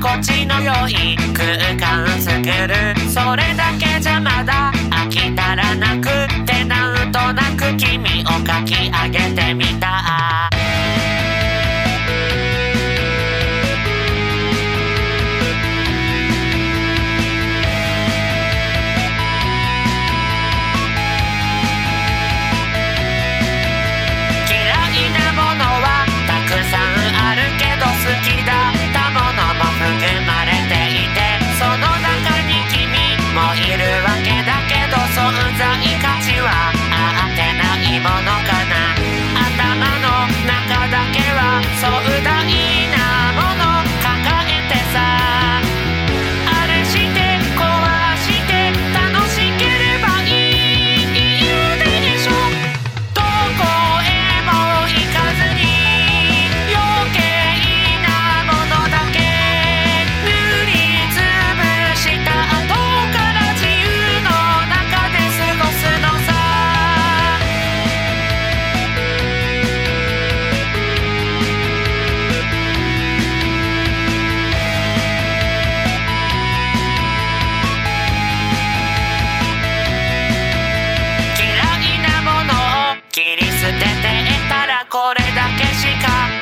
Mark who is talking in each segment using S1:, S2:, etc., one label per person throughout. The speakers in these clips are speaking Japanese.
S1: 心地の良い空間作る。それだけ You.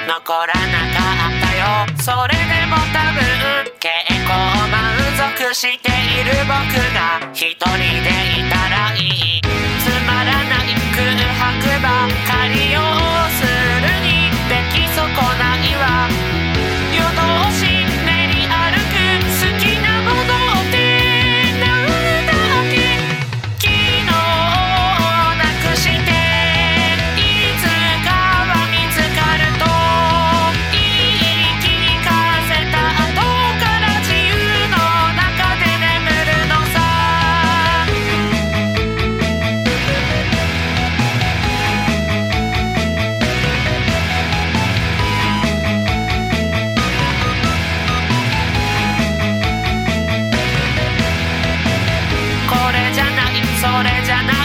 S1: 残らなかったよ。それでも多分結構満足している僕が一人 노래잖아.